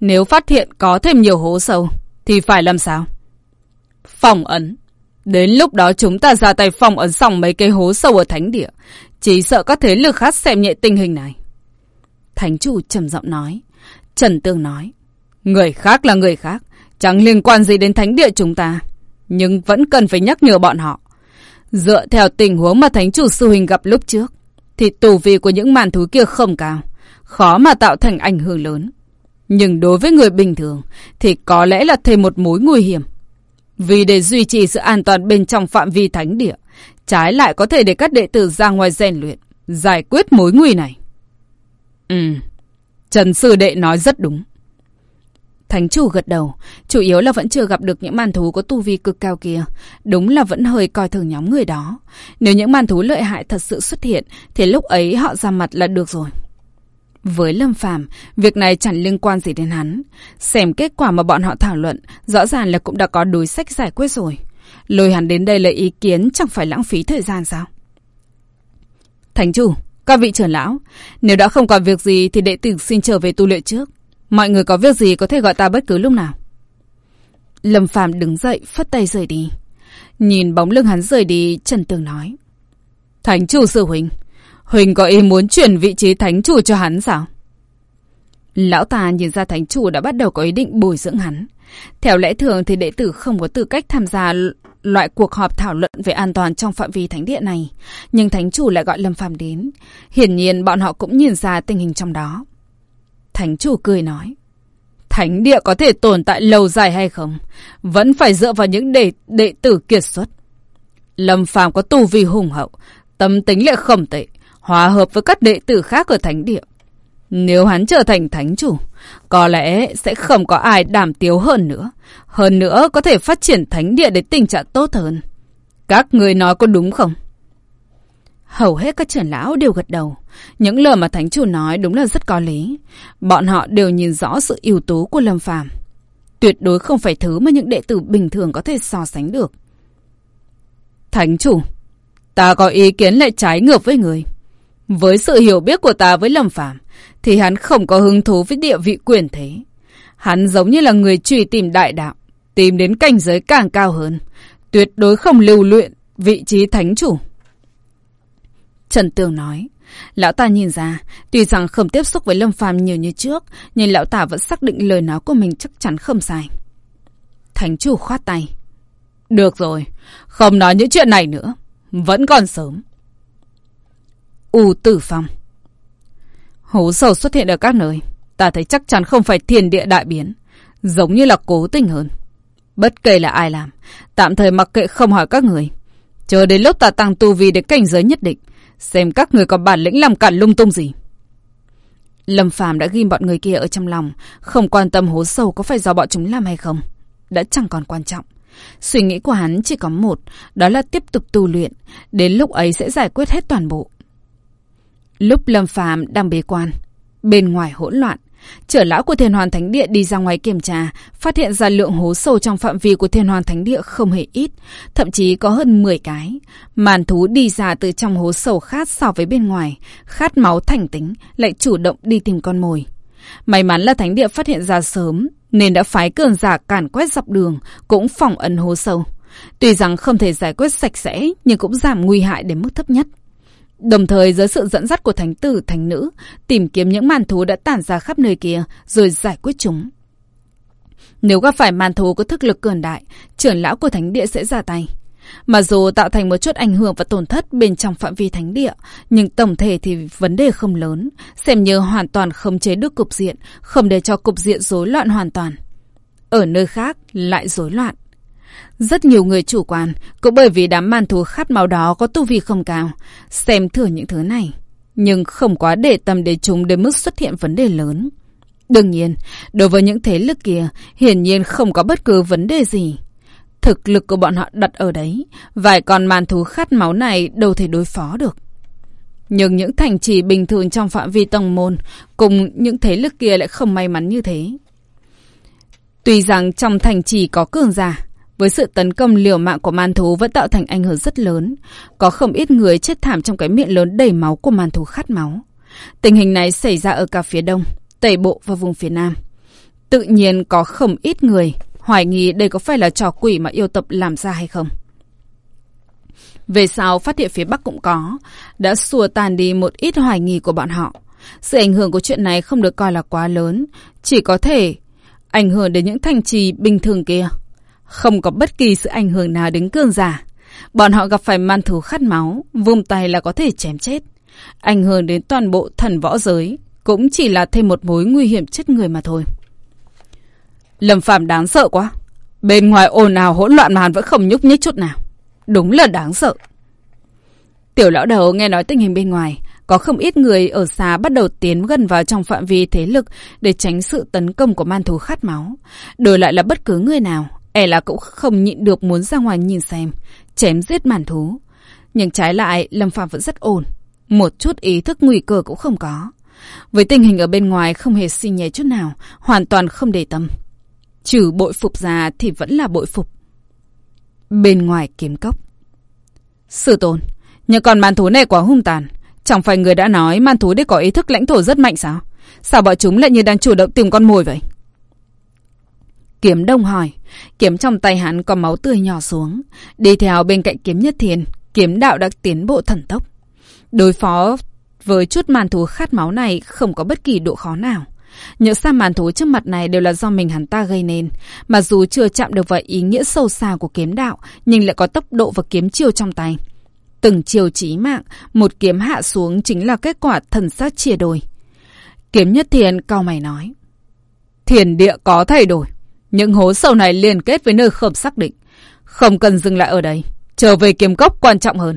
[SPEAKER 1] Nếu phát hiện có thêm nhiều hố sâu, thì phải làm sao? Phòng ấn. Đến lúc đó chúng ta ra tay phòng ấn xong mấy cái hố sâu ở thánh địa. Chỉ sợ các thế lực khác xem nhẹ tình hình này. Thánh chủ trầm giọng nói. Trần Tương nói. Người khác là người khác. Chẳng liên quan gì đến thánh địa chúng ta. Nhưng vẫn cần phải nhắc nhở bọn họ. Dựa theo tình huống mà thánh chủ sư huynh gặp lúc trước. Thì tù vi của những màn thú kia không cao. Khó mà tạo thành ảnh hưởng lớn. Nhưng đối với người bình thường, thì có lẽ là thêm một mối nguy hiểm. Vì để duy trì sự an toàn bên trong phạm vi thánh địa, trái lại có thể để các đệ tử ra ngoài rèn luyện, giải quyết mối nguy này. Ừ, Trần Sư Đệ nói rất đúng. Thánh chủ gật đầu, chủ yếu là vẫn chưa gặp được những man thú có tu vi cực cao kia. Đúng là vẫn hơi coi thường nhóm người đó. Nếu những man thú lợi hại thật sự xuất hiện, thì lúc ấy họ ra mặt là được rồi. Với Lâm Phàm, việc này chẳng liên quan gì đến hắn. Xem kết quả mà bọn họ thảo luận, rõ ràng là cũng đã có đối sách giải quyết rồi. Lôi hắn đến đây lấy ý kiến chẳng phải lãng phí thời gian sao? Thánh chủ, các vị trưởng lão, nếu đã không còn việc gì thì đệ tử xin trở về tu luyện trước. Mọi người có việc gì có thể gọi ta bất cứ lúc nào. Lâm Phàm đứng dậy, phất tay rời đi. Nhìn bóng lưng hắn rời đi, Trần Tường nói. Thánh chủ sư huynh, Huỳnh có ý muốn chuyển vị trí thánh chủ cho hắn sao? Lão ta nhìn ra thánh chủ đã bắt đầu có ý định bồi dưỡng hắn. Theo lẽ thường thì đệ tử không có tư cách tham gia loại cuộc họp thảo luận về an toàn trong phạm vi thánh địa này. Nhưng thánh chủ lại gọi Lâm Phàm đến. Hiển nhiên bọn họ cũng nhìn ra tình hình trong đó. Thánh chủ cười nói. Thánh địa có thể tồn tại lâu dài hay không, vẫn phải dựa vào những đệ, đệ tử kiệt xuất. Lâm Phàm có tu vi hùng hậu, tâm tính lại khổng tệ, hòa hợp với các đệ tử khác ở thánh địa. Nếu hắn trở thành thánh chủ, có lẽ sẽ không có ai đảm tiếu hơn nữa. Hơn nữa có thể phát triển thánh địa đến tình trạng tốt hơn. Các người nói có đúng không? Hầu hết các trưởng lão đều gật đầu. Những lời mà thánh chủ nói đúng là rất có lý. Bọn họ đều nhìn rõ sự ưu tú của Lâm Phàm. Tuyệt đối không phải thứ mà những đệ tử bình thường có thể so sánh được. Thánh chủ, ta có ý kiến lại trái ngược với người. Với sự hiểu biết của ta với Lâm Phàm thì hắn không có hứng thú với địa vị quyền thế. Hắn giống như là người truy tìm đại đạo, tìm đến cảnh giới càng cao hơn, tuyệt đối không lưu luyện vị trí thánh chủ. Trần Tường nói, lão ta nhìn ra, tuy rằng không tiếp xúc với Lâm Phàm nhiều như trước, nhưng lão ta vẫn xác định lời nói của mình chắc chắn không sai. Thánh chủ khoát tay. Được rồi, không nói những chuyện này nữa, vẫn còn sớm. U Tử Phong Hố sầu xuất hiện ở các nơi. Ta thấy chắc chắn không phải thiên địa đại biến. Giống như là cố tình hơn. Bất kể là ai làm. Tạm thời mặc kệ không hỏi các người. Chờ đến lúc ta tăng tu vi đến cảnh giới nhất định. Xem các người có bản lĩnh làm cản lung tung gì. Lâm Phàm đã ghim bọn người kia ở trong lòng. Không quan tâm hố sâu có phải do bọn chúng làm hay không. Đã chẳng còn quan trọng. Suy nghĩ của hắn chỉ có một. Đó là tiếp tục tu luyện. Đến lúc ấy sẽ giải quyết hết toàn bộ. Lúc Lâm Phàm đang bế quan, bên ngoài hỗn loạn, trưởng lão của Thiên Hoàn Thánh Địa đi ra ngoài kiểm tra, phát hiện ra lượng hố sâu trong phạm vi của Thiên Hoàn Thánh Địa không hề ít, thậm chí có hơn 10 cái. Màn thú đi ra từ trong hố sâu khát so với bên ngoài, khát máu thành tính, lại chủ động đi tìm con mồi. May mắn là Thánh Địa phát hiện ra sớm, nên đã phái cường giả cản quét dọc đường, cũng phòng ấn hố sâu. Tuy rằng không thể giải quyết sạch sẽ, nhưng cũng giảm nguy hại đến mức thấp nhất. Đồng thời dưới sự dẫn dắt của thánh tử, thánh nữ, tìm kiếm những màn thú đã tản ra khắp nơi kia, rồi giải quyết chúng. Nếu gặp phải màn thú có thức lực cường đại, trưởng lão của thánh địa sẽ ra tay. Mặc dù tạo thành một chút ảnh hưởng và tổn thất bên trong phạm vi thánh địa, nhưng tổng thể thì vấn đề không lớn, xem như hoàn toàn khống chế được cục diện, không để cho cục diện rối loạn hoàn toàn. Ở nơi khác lại rối loạn. Rất nhiều người chủ quan, cũng bởi vì đám man thú khát máu đó có tu vi không cao, xem thường những thứ này. Nhưng không quá để tâm đến chúng đến mức xuất hiện vấn đề lớn. Đương nhiên, đối với những thế lực kia, hiển nhiên không có bất cứ vấn đề gì. Thực lực của bọn họ đặt ở đấy, vài con man thú khát máu này đâu thể đối phó được. Nhưng những thành trì bình thường trong phạm vi tông môn, cùng những thế lực kia lại không may mắn như thế. Tuy rằng trong thành trì có cường giả, với sự tấn công liều mạng của man thú vẫn tạo thành ảnh hưởng rất lớn. Có không ít người chết thảm trong cái miệng lớn đầy máu của man thú khát máu. Tình hình này xảy ra ở cả phía đông, tây bộ và vùng phía nam. Tự nhiên có không ít người hoài nghi đây có phải là trò quỷ mà yêu tập làm ra hay không. Về sau phát hiện phía Bắc cũng có, đã xua tan đi một ít hoài nghi của bọn họ. Sự ảnh hưởng của chuyện này không được coi là quá lớn, chỉ có thể ảnh hưởng đến những thành trì bình thường kia. Không có bất kỳ sự ảnh hưởng nào đến cương giả. Bọn họ gặp phải man thú khát máu, vung tay là có thể chém chết. Ảnh hưởng đến toàn bộ thần võ giới, cũng chỉ là thêm một mối nguy hiểm chết người mà thôi. Lâm Phạm đáng sợ quá. Bên ngoài ồn ào hỗn loạn mà hắn vẫn không nhúc nhích chút nào. Đúng là đáng sợ. Tiểu lão đầu nghe nói tình hình bên ngoài, có không ít người ở xa bắt đầu tiến gần vào trong phạm vi thế lực để tránh sự tấn công của man thú khát máu. Đổi lại là bất cứ người nào, E là cũng không nhịn được muốn ra ngoài nhìn xem, chém giết màn thú. Nhưng trái lại, Lâm Phạm vẫn rất ổn. Một chút ý thức nguy cơ cũng không có. Với tình hình ở bên ngoài không hề xi nhè chút nào, hoàn toàn không để tâm. Trừ bội phục ra thì vẫn là bội phục. Bên ngoài kiếm cốc. Sư tôn, nhưng còn màn thú này quá hung tàn. Chẳng phải người đã nói màn thú đây có ý thức lãnh thổ rất mạnh sao? Sao bọn chúng lại như đang chủ động tìm con mồi vậy? Kiếm đông hỏi. Kiếm trong tay hắn có máu tươi nhỏ xuống. Đi theo bên cạnh kiếm nhất thiền, kiếm đạo đã tiến bộ thần tốc. Đối phó với chút màn thú khát máu này không có bất kỳ độ khó nào. Nhớ xa màn thú trước mặt này đều là do mình hắn ta gây nên. Mà dù chưa chạm được vào ý nghĩa sâu xa của kiếm đạo, nhưng lại có tốc độ và kiếm chiêu trong tay. Từng chiều chí mạng, một kiếm hạ xuống chính là kết quả thần sát chia đôi. Kiếm nhất thiền cao mày nói. Thiền địa có thay đổi. Những hố sâu này liên kết với nơi không xác định. Không cần dừng lại ở đây. Trở về kiếm cốc quan trọng hơn.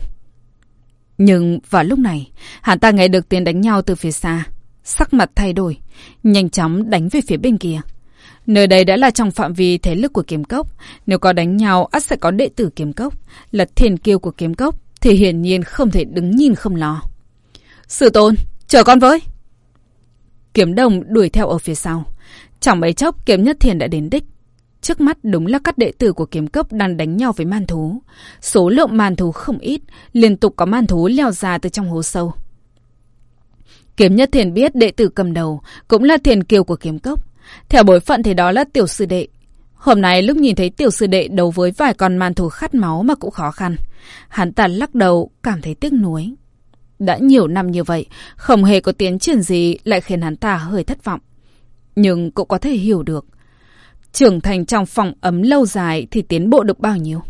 [SPEAKER 1] Nhưng vào lúc này, hắn ta nghe được tiếng đánh nhau từ phía xa. Sắc mặt thay đổi, nhanh chóng đánh về phía bên kia. Nơi đây đã là trong phạm vi thế lực của kiếm cốc. Nếu có đánh nhau, ắt sẽ có đệ tử kiếm cốc. Là thiền kiêu của kiếm cốc, thì hiển nhiên không thể đứng nhìn không lo. Sư tôn, chờ con với. Kiếm đồng đuổi theo ở phía sau. Chẳng mấy chốc kiếm nhất thiền đã đến đích. Trước mắt đúng là các đệ tử của kiếm cốc đang đánh nhau với man thú. Số lượng man thú không ít, liên tục có man thú leo ra từ trong hố sâu. Kiếm nhất thiền biết đệ tử cầm đầu cũng là thiền kiều của kiếm cốc. Theo bối phận thì đó là tiểu sư đệ. Hôm nay lúc nhìn thấy tiểu sư đệ đấu với vài con man thú khát máu mà cũng khó khăn. Hắn ta lắc đầu, cảm thấy tiếc nuối. Đã nhiều năm như vậy, không hề có tiến triển gì lại khiến hắn ta hơi thất vọng. Nhưng cũng có thể hiểu được. Trưởng thành trong phòng ấm lâu dài thì tiến bộ được bao nhiêu?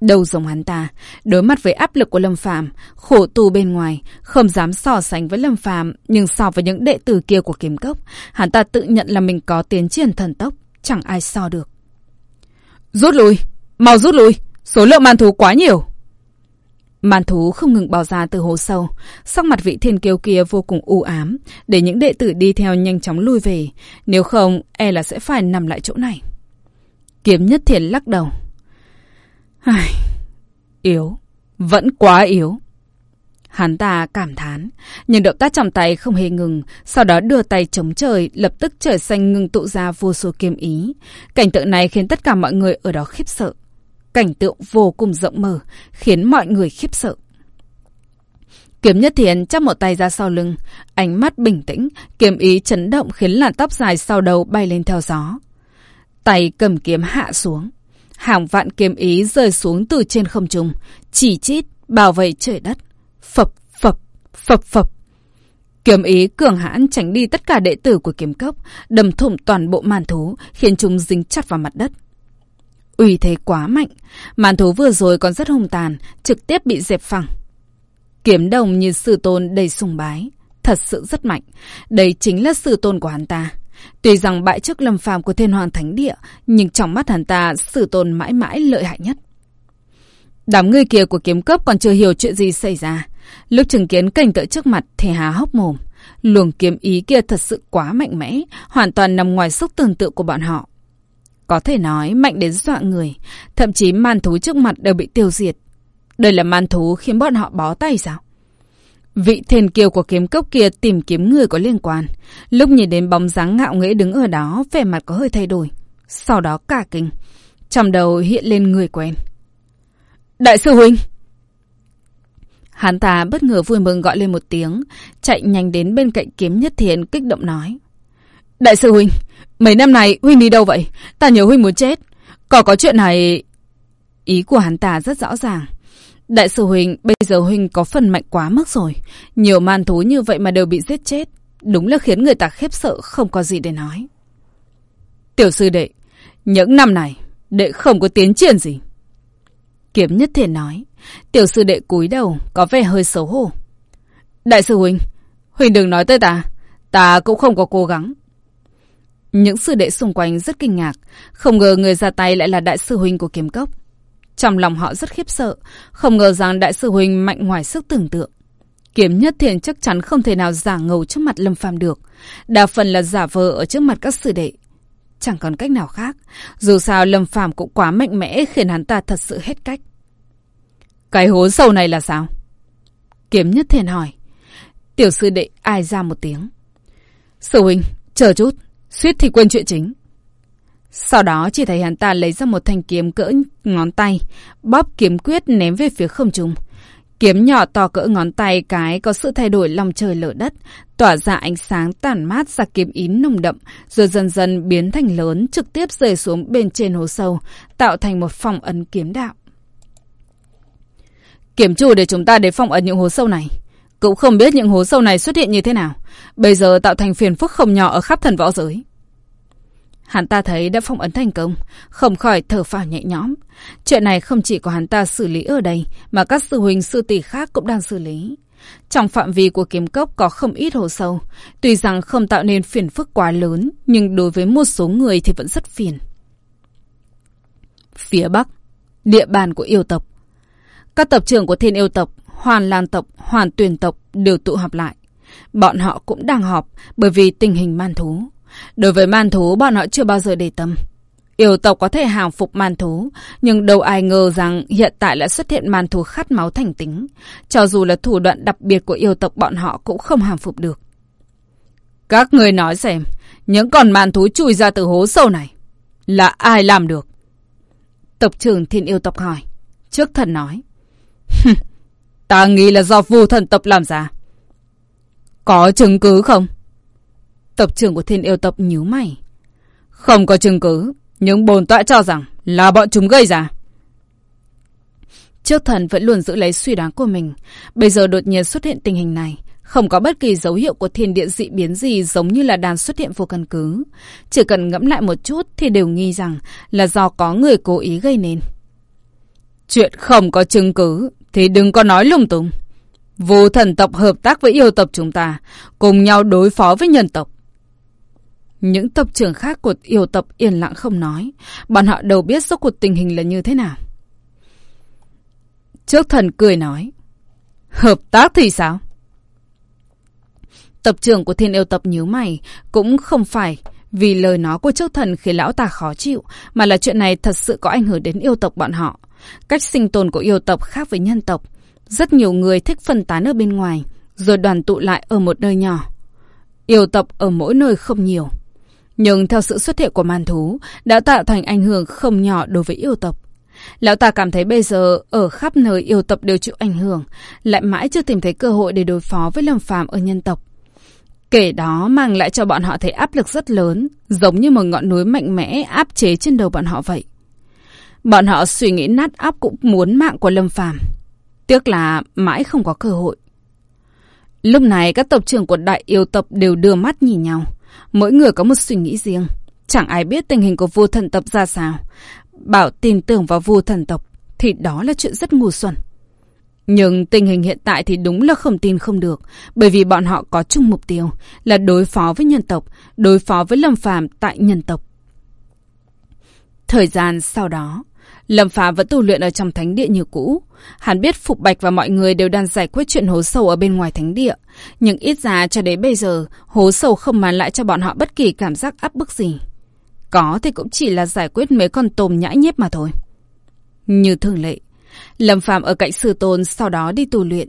[SPEAKER 1] Đâu giống hắn ta, đối mặt với áp lực của Lâm Phàm, khổ tù bên ngoài, không dám so sánh với Lâm Phàm, nhưng so với những đệ tử kia của Kiếm Cốc, hắn ta tự nhận là mình có tiến triển thần tốc, chẳng ai so được. Rút lui, mau rút lui, số lượng man thú quá nhiều. Man thú không ngừng bò ra từ hố sâu, sắc mặt vị thiên kiêu kia vô cùng u ám, để những đệ tử đi theo nhanh chóng lui về, nếu không e là sẽ phải nằm lại chỗ này. Kiếm nhất thiền lắc đầu. Ai... Yếu, vẫn quá yếu. Hắn ta cảm thán, nhưng động tác trong tay không hề ngừng, sau đó đưa tay chống trời, lập tức trời xanh ngừng tụ ra vô số kiếm ý. Cảnh tượng này khiến tất cả mọi người ở đó khiếp sợ. Cảnh tượng vô cùng rộng mở, khiến mọi người khiếp sợ. Kiếm Nhất Thiền chắp một tay ra sau lưng, ánh mắt bình tĩnh, kiếm ý chấn động khiến làn tóc dài sau đầu bay lên theo gió. Tay cầm kiếm hạ xuống. Hàng vạn kiếm ý rơi xuống từ trên không trung, chỉ chít, bảo vệ trời đất. Phập, phập, phập, phập. Kiếm ý cường hãn tránh đi tất cả đệ tử của kiếm cốc, đầm thủng toàn bộ màn thú, khiến chúng dính chặt vào mặt đất. Uy thế quá mạnh, màn thú vừa rồi còn rất hùng tàn, trực tiếp bị dẹp phẳng. Kiếm đồng như sư tôn đầy sùng bái, thật sự rất mạnh. Đây chính là sư tôn của hắn ta. Tuy rằng bại chức lâm phàm của thiên hoàng thánh địa, nhưng trong mắt hắn ta, sư tôn mãi mãi lợi hại nhất. Đám người kia của kiếm cấp còn chưa hiểu chuyện gì xảy ra. Lúc chứng kiến cảnh tượng trước mặt thì há hốc mồm. Luồng kiếm ý kia thật sự quá mạnh mẽ, hoàn toàn nằm ngoài sức tưởng tượng của bọn họ. Có thể nói mạnh đến dọa người, thậm chí man thú trước mặt đều bị tiêu diệt. Đây là man thú khiến bọn họ bó tay sao? Vị thiền kiều của kiếm cốc kia tìm kiếm người có liên quan. Lúc nhìn đến bóng dáng ngạo nghễ đứng ở đó, vẻ mặt có hơi thay đổi. Sau đó cả kinh. Trong đầu hiện lên người quen. Đại sư Huynh! Hắn ta bất ngờ vui mừng gọi lên một tiếng, chạy nhanh đến bên cạnh kiếm nhất thiền kích động nói. Đại sư Huynh, mấy năm này Huynh đi đâu vậy? Ta nhớ Huynh muốn chết. Có có chuyện này... Ý của hắn ta rất rõ ràng. Đại sư Huynh, bây giờ Huynh có phần mạnh quá mức rồi. Nhiều man thú như vậy mà đều bị giết chết. Đúng là khiến người ta khiếp sợ không có gì để nói. Tiểu sư đệ, những năm này, đệ không có tiến triển gì. Kiếm nhất thiện nói. Tiểu sư đệ cúi đầu, có vẻ hơi xấu hổ. Đại sư Huynh, Huynh đừng nói tới ta. Ta cũng không có cố gắng. Những sư đệ xung quanh rất kinh ngạc. Không ngờ người ra tay lại là đại sư Huynh của kiếm cốc. Trong lòng họ rất khiếp sợ, không ngờ rằng đại sư Huynh mạnh ngoài sức tưởng tượng. Kiếm nhất thiện chắc chắn không thể nào giả ngầu trước mặt Lâm Phàm được. Đa phần là giả vờ ở trước mặt các sư đệ. Chẳng còn cách nào khác. Dù sao Lâm Phàm cũng quá mạnh mẽ khiến hắn ta thật sự hết cách. Cái hố sâu này là sao? Kiếm nhất thiện hỏi. Tiểu sư đệ ai ra một tiếng. Sư huynh, chờ chút, suýt thì quên chuyện chính. Sau đó chỉ thấy hắn ta lấy ra một thanh kiếm cỡ ngón tay, bóp kiếm quyết ném về phía không trung. Kiếm nhỏ to cỡ ngón tay cái có sự thay đổi lòng trời lở đất, tỏa ra ánh sáng tản mát ra kiếm ý nồng đậm, rồi dần dần biến thành lớn trực tiếp rơi xuống bên trên hố sâu, tạo thành một phòng ấn kiếm đạo. Kiểm chủ để chúng ta đến phòng ấn những hố sâu này. Cũng không biết những hố sâu này xuất hiện như thế nào. Bây giờ tạo thành phiền phức không nhỏ ở khắp thần võ giới. Hắn ta thấy đã phong ấn thành công, không khỏi thở phào nhẹ nhõm. Chuyện này không chỉ có hắn ta xử lý ở đây, mà các sư huynh sư tỷ khác cũng đang xử lý. Trong phạm vi của kiếm cốc có không ít hồ sâu. Tuy rằng không tạo nên phiền phức quá lớn, nhưng đối với một số người thì vẫn rất phiền. Phía Bắc, địa bàn của yêu tộc. Các tập trưởng của thiên yêu tộc, hoàn lan tộc, hoàn tuyền tộc đều tụ họp lại. Bọn họ cũng đang họp bởi vì tình hình man thú. Đối với man thú, bọn họ chưa bao giờ để tâm. Yêu tộc có thể hàng phục man thú, nhưng đâu ai ngờ rằng hiện tại lại xuất hiện man thú khát máu thành tính. Cho dù là thủ đoạn đặc biệt của yêu tộc bọn họ cũng không hàng phục được. Các người nói xem, những con man thú chui ra từ hố sâu này, là ai làm được? Tộc trưởng thiên yêu tộc hỏi. Trước thần nói. <laughs> Ta nghĩ là do vu thần tập làm ra. Có chứng cứ không? tập trưởng của thiên yêu tập nhíu mày. Không có chứng cứ, nhưng bồn tọa cho rằng là bọn chúng gây ra. Trước thần vẫn luôn giữ lấy suy đoán của mình. Bây giờ đột nhiên xuất hiện tình hình này. Không có bất kỳ dấu hiệu của thiên địa dị biến gì giống như là đàn xuất hiện vô căn cứ. Chỉ cần ngẫm lại một chút thì đều nghi rằng là do có người cố ý gây nên. Chuyện không có chứng cứ thì đừng có nói lung tung. Vô thần tộc hợp tác với yêu tộc chúng ta, cùng nhau đối phó với nhân tộc. Những tộc trưởng khác của yêu tộc yên lặng không nói. Bọn họ đều biết số cuộc tình hình là như thế nào. Trước thần cười nói. Hợp tác thì sao? Tập trưởng của thiên yêu tập nhíu mày cũng không phải vì lời nói của trước thần khiến lão ta khó chịu, mà là chuyện này thật sự có ảnh hưởng đến yêu tộc bọn họ. Cách sinh tồn của yêu tộc khác với nhân tộc. Rất nhiều người thích phân tán ở bên ngoài, rồi đoàn tụ lại ở một nơi nhỏ. Yêu tộc ở mỗi nơi không nhiều. Nhưng theo sự xuất hiện của man thú, đã tạo thành ảnh hưởng không nhỏ đối với yêu tộc. Lão ta cảm thấy bây giờ ở khắp nơi yêu tộc đều chịu ảnh hưởng, lại mãi chưa tìm thấy cơ hội để đối phó với lâm phàm ở nhân tộc. Kể đó mang lại cho bọn họ thấy áp lực rất lớn, giống như một ngọn núi mạnh mẽ áp chế trên đầu bọn họ vậy. Bọn họ suy nghĩ nát áp cũng muốn mạng của Lâm Phàm. Tiếc là mãi không có cơ hội. Lúc này các tộc trưởng của đại yêu tộc đều đưa mắt nhìn nhau. Mỗi người có một suy nghĩ riêng. Chẳng ai biết tình hình của vua thần tộc ra sao. Bảo tin tưởng vào vua thần tộc thì đó là chuyện rất ngu xuẩn. Nhưng tình hình hiện tại thì đúng là không tin không được, bởi vì bọn họ có chung mục tiêu là đối phó với nhân tộc, đối phó với Lâm Phàm tại nhân tộc. Thời gian sau đó, Lâm Phàm vẫn tu luyện ở trong thánh địa như cũ. Hắn biết Phục Bạch và mọi người đều đang giải quyết chuyện hố sâu ở bên ngoài thánh địa. Nhưng ít ra cho đến bây giờ, hố sâu không mang lại cho bọn họ bất kỳ cảm giác áp bức gì. Có thì cũng chỉ là giải quyết mấy con tôm nhãi nhép mà thôi. Như thường lệ, Lâm Phàm ở cạnh sư tôn sau đó đi tu luyện.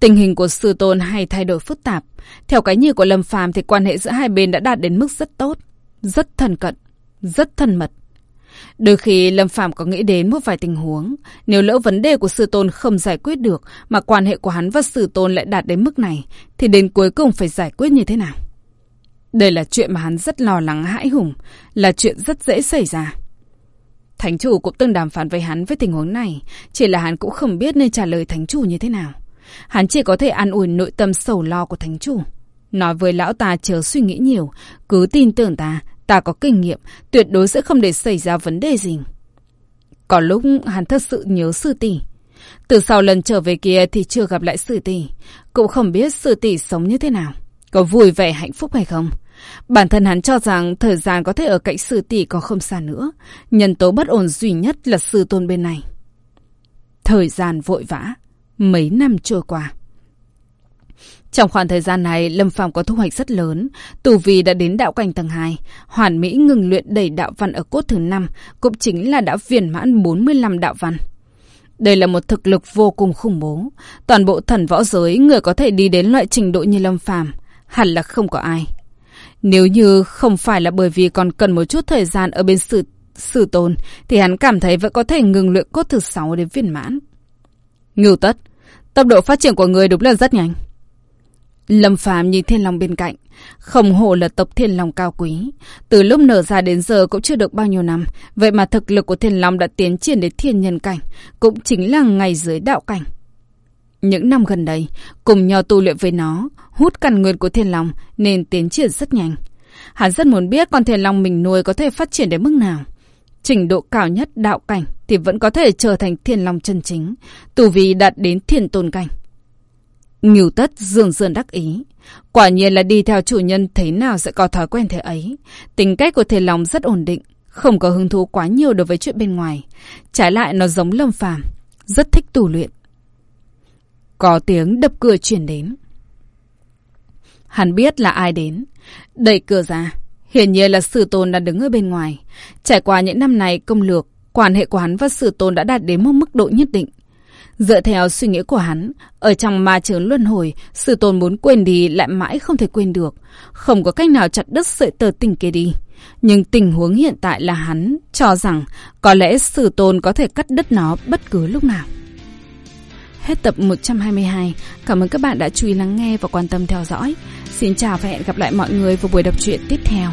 [SPEAKER 1] Tình hình của sư tôn hay thay đổi phức tạp. Theo cái nhìn của Lâm Phàm thì quan hệ giữa hai bên đã đạt đến mức rất tốt, rất thân cận, rất thân mật. Đôi khi Lâm Phàm có nghĩ đến một vài tình huống, nếu lỡ vấn đề của sư tôn không giải quyết được mà quan hệ của hắn và sư tôn lại đạt đến mức này, thì đến cuối cùng phải giải quyết như thế nào? Đây là chuyện mà hắn rất lo lắng hãi hùng, là chuyện rất dễ xảy ra. Thánh chủ cũng từng đàm phán với hắn với tình huống này, chỉ là hắn cũng không biết nên trả lời thánh chủ như thế nào. Hắn chỉ có thể an ủi nội tâm sầu lo của thánh chủ. Nói với lão ta chớ suy nghĩ nhiều, cứ tin tưởng ta, ta có kinh nghiệm, tuyệt đối sẽ không để xảy ra vấn đề gì. Có lúc hắn thật sự nhớ sư tỷ. Từ sau lần trở về kia thì chưa gặp lại sư tỷ, cũng không biết sư tỷ sống như thế nào, có vui vẻ hạnh phúc hay không. Bản thân hắn cho rằng thời gian có thể ở cạnh sư tỷ có không xa nữa. Nhân tố bất ổn duy nhất là sư tôn bên này. Thời gian vội vã. Mấy năm trôi qua. Trong khoảng thời gian này, Lâm Phàm có thu hoạch rất lớn. Tù vì đã đến đạo cảnh tầng 2. Hoàn Mỹ ngừng luyện đẩy đạo văn ở cốt thứ 5, cũng chính là đã viên mãn 45 đạo văn. Đây là một thực lực vô cùng khủng bố. Toàn bộ thần võ giới, người có thể đi đến loại trình độ như Lâm Phàm hẳn là không có ai. Nếu như không phải là bởi vì còn cần một chút thời gian ở bên sự sử tồn thì hắn cảm thấy vẫn có thể ngừng luyện cốt thứ sáu đến viên mãn. Ngưu tất, tốc độ phát triển của người đúng là rất nhanh. Lâm Phàm nhìn Thiên Long bên cạnh, không hổ là tộc Thiên Long cao quý. Từ lúc nở ra đến giờ cũng chưa được bao nhiêu năm, vậy mà thực lực của Thiên Long đã tiến triển đến thiên nhân cảnh, cũng chính là ngày dưới đạo cảnh. Những năm gần đây, cùng nhau tu luyện với nó, hút căn nguyên của thiên long nên tiến triển rất nhanh. Hắn rất muốn biết con thiên long mình nuôi có thể phát triển đến mức nào. Trình độ cao nhất đạo cảnh thì vẫn có thể trở thành thiên long chân chính, tù vì đạt đến thiên tôn cảnh. Ngưu tất dường dường đắc ý. Quả nhiên là đi theo chủ nhân thế nào sẽ có thói quen thế ấy. Tính cách của thể lòng rất ổn định, không có hứng thú quá nhiều đối với chuyện bên ngoài. Trái lại nó giống lâm phàm, rất thích tù luyện. Có tiếng đập cửa chuyển đến. Hắn biết là ai đến. Đẩy cửa ra. Hiển nhiên là sử tôn đang đứng ở bên ngoài. Trải qua những năm này công lược, quan hệ của hắn và sử tôn đã đạt đến một mức độ nhất định. Dựa theo suy nghĩ của hắn, ở trong ma trường luân hồi, sự tồn muốn quên đi lại mãi không thể quên được. Không có cách nào chặt đứt sợi tờ tình kia đi. Nhưng tình huống hiện tại là hắn cho rằng có lẽ sử tôn có thể cắt đứt nó bất cứ lúc nào. Hết tập 122. Cảm ơn các bạn đã chú ý lắng nghe và quan tâm theo dõi. Xin chào và hẹn gặp lại mọi người vào buổi đọc truyện tiếp theo.